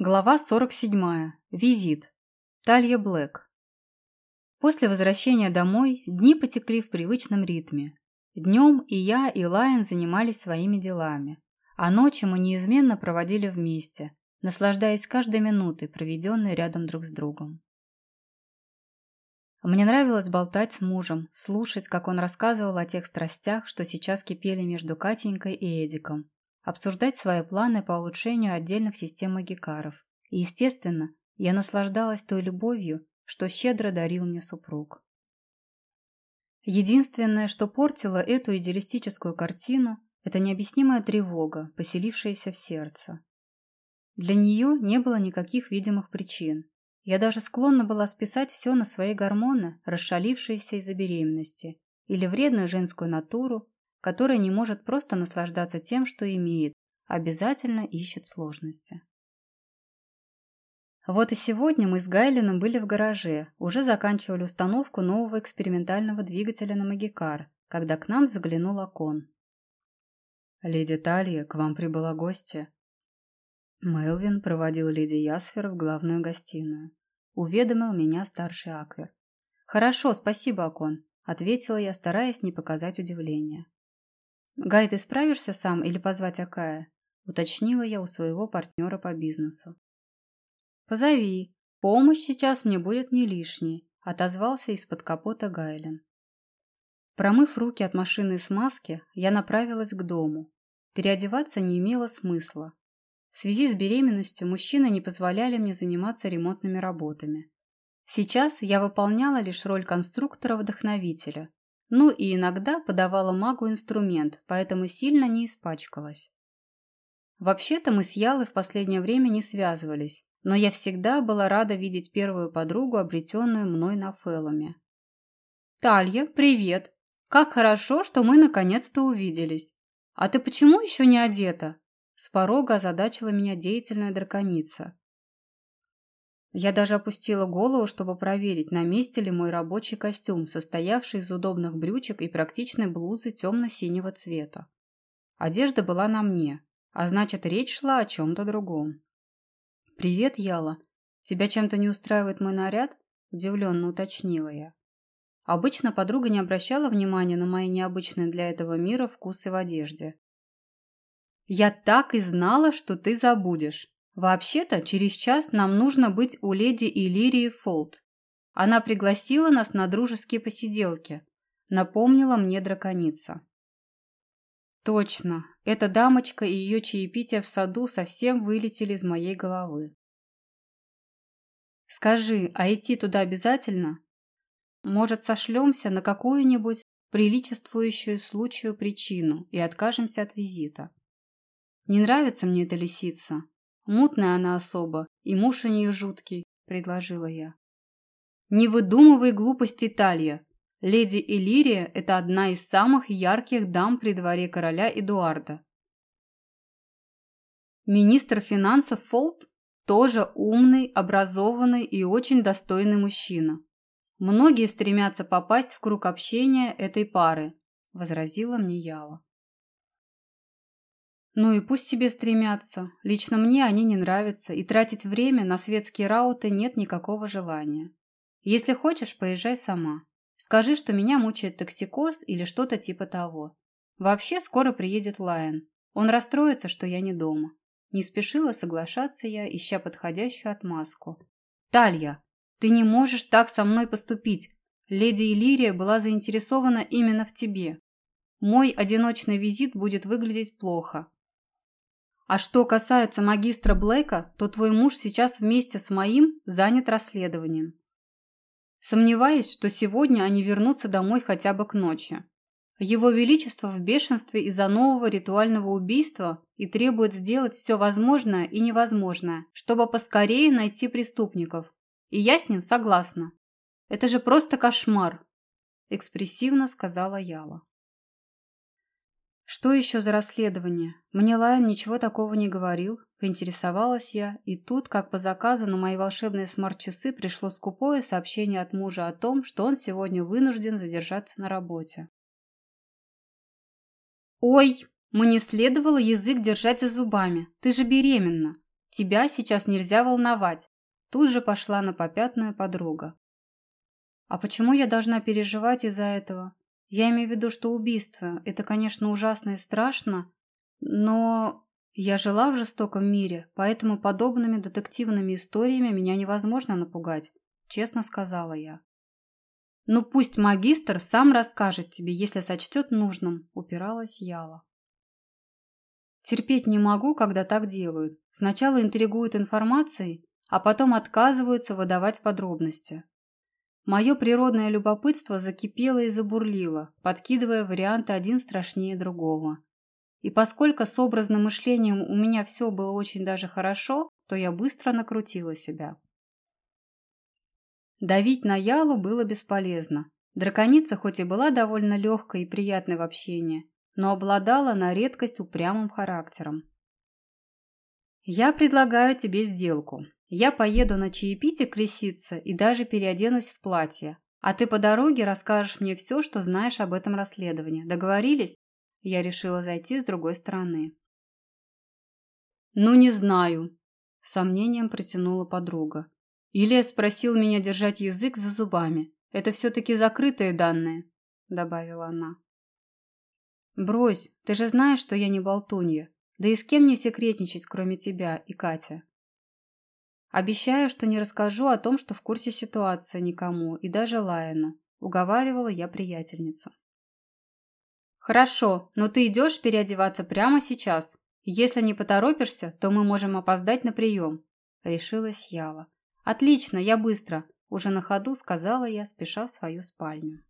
Глава 47. Визит. Талья Блэк. После возвращения домой дни потекли в привычном ритме. Днем и я, и Лайон занимались своими делами, а ночи мы неизменно проводили вместе, наслаждаясь каждой минутой, проведенной рядом друг с другом. Мне нравилось болтать с мужем, слушать, как он рассказывал о тех страстях, что сейчас кипели между Катенькой и Эдиком, обсуждать свои планы по улучшению отдельных систем магикаров. И, естественно, я наслаждалась той любовью, что щедро дарил мне супруг. Единственное, что портило эту идеалистическую картину, это необъяснимая тревога, поселившаяся в сердце. Для нее не было никаких видимых причин. Я даже склонна была списать все на свои гормоны, расшалившиеся из-за беременности, или вредную женскую натуру, которая не может просто наслаждаться тем, что имеет, обязательно ищет сложности. Вот и сегодня мы с Гайлином были в гараже, уже заканчивали установку нового экспериментального двигателя на Магикар, когда к нам заглянул Акон. «Леди Талья, к вам прибыла гостья». Мелвин проводил леди Ясфер в главную гостиную. Уведомил меня старший Аквер. «Хорошо, спасибо, Акон», — ответила я, стараясь не показать удивления. «Гай, ты справишься сам или позвать Акая?» – уточнила я у своего партнера по бизнесу. «Позови. Помощь сейчас мне будет не лишней», – отозвался из-под капота Гайлен. Промыв руки от машины смазки, я направилась к дому. Переодеваться не имело смысла. В связи с беременностью мужчины не позволяли мне заниматься ремонтными работами. Сейчас я выполняла лишь роль конструктора-вдохновителя, ну и иногда подавала магу инструмент, поэтому сильно не испачкалась. Вообще-то мы с Ялой в последнее время не связывались, но я всегда была рада видеть первую подругу, обретенную мной на Феллуме. «Талья, привет! Как хорошо, что мы наконец-то увиделись! А ты почему еще не одета?» С порога озадачила меня деятельная драконица. Я даже опустила голову, чтобы проверить, на месте ли мой рабочий костюм, состоявший из удобных брючек и практичной блузы темно-синего цвета. Одежда была на мне, а значит, речь шла о чем-то другом. «Привет, Яла. Тебя чем-то не устраивает мой наряд?» – удивленно уточнила я. Обычно подруга не обращала внимания на мои необычные для этого мира вкусы в одежде. «Я так и знала, что ты забудешь», Вообще-то, через час нам нужно быть у леди Иллирии Фолт. Она пригласила нас на дружеские посиделки, напомнила мне драконица. Точно, эта дамочка и ее чаепитие в саду совсем вылетели из моей головы. Скажи, а идти туда обязательно? Может, сошлемся на какую-нибудь приличествующую случаю причину и откажемся от визита? Не нравится мне эта лисица, Мутная она особа, и муж у нее жуткий, предложила я. Не выдумывай глупости, Талья. Леди Элирия – это одна из самых ярких дам при дворе короля Эдуарда. Министр финансов Фолт тоже умный, образованный и очень достойный мужчина. Многие стремятся попасть в круг общения этой пары, возразила мне Яла. Ну и пусть себе стремятся. Лично мне они не нравятся, и тратить время на светские рауты нет никакого желания. Если хочешь, поезжай сама. Скажи, что меня мучает токсикоз или что-то типа того. Вообще скоро приедет Лайон. Он расстроится, что я не дома. Не спешила соглашаться я, ища подходящую отмазку. «Талья, ты не можешь так со мной поступить. Леди Иллирия была заинтересована именно в тебе. Мой одиночный визит будет выглядеть плохо. А что касается магистра Блэка, то твой муж сейчас вместе с моим занят расследованием. Сомневаюсь, что сегодня они вернутся домой хотя бы к ночи. Его Величество в бешенстве из-за нового ритуального убийства и требует сделать все возможное и невозможное, чтобы поскорее найти преступников. И я с ним согласна. Это же просто кошмар, экспрессивно сказала Яла. Что еще за расследование? Мне Лайон ничего такого не говорил, поинтересовалась я, и тут, как по заказу, на мои волшебные смарт-часы пришло скупое сообщение от мужа о том, что он сегодня вынужден задержаться на работе. «Ой, мне следовало язык держать за зубами, ты же беременна!» Тебя сейчас нельзя волновать. Тут же пошла на попятную подруга. А почему я должна переживать из-за этого? Я имею в виду, что убийство – это, конечно, ужасно и страшно, но я жила в жестоком мире, поэтому подобными детективными историями меня невозможно напугать, честно сказала я. «Ну пусть магистр сам расскажет тебе, если сочтет нужным», – упиралась Яла. Терпеть не могу, когда так делают. Сначала интригуют информацией, а потом отказываются выдавать подробности. Мое природное любопытство закипело и забурлило, подкидывая варианты один страшнее другого. И поскольку с образным мышлением у меня все было очень даже хорошо, то я быстро накрутила себя. Давить на Ялу было бесполезно. Драконица хоть и была довольно легкой и приятной в общении, но обладала на редкость упрямым характером. «Я предлагаю тебе сделку. Я поеду на чаепитие к лисице и даже переоденусь в платье, а ты по дороге расскажешь мне все, что знаешь об этом расследовании. Договорились?» Я решила зайти с другой стороны. «Ну, не знаю», – сомнением протянула подруга. «Илья спросил меня держать язык за зубами. Это все-таки закрытые данные», – добавила она. «Брось, ты же знаешь, что я не болтунья. Да и с кем мне секретничать, кроме тебя и Катя?» «Обещаю, что не расскажу о том, что в курсе ситуации никому, и даже Лайену», – уговаривала я приятельницу. «Хорошо, но ты идешь переодеваться прямо сейчас. Если не поторопишься, то мы можем опоздать на прием», – решилась Яла. «Отлично, я быстро», – уже на ходу сказала я, спеша в свою спальню.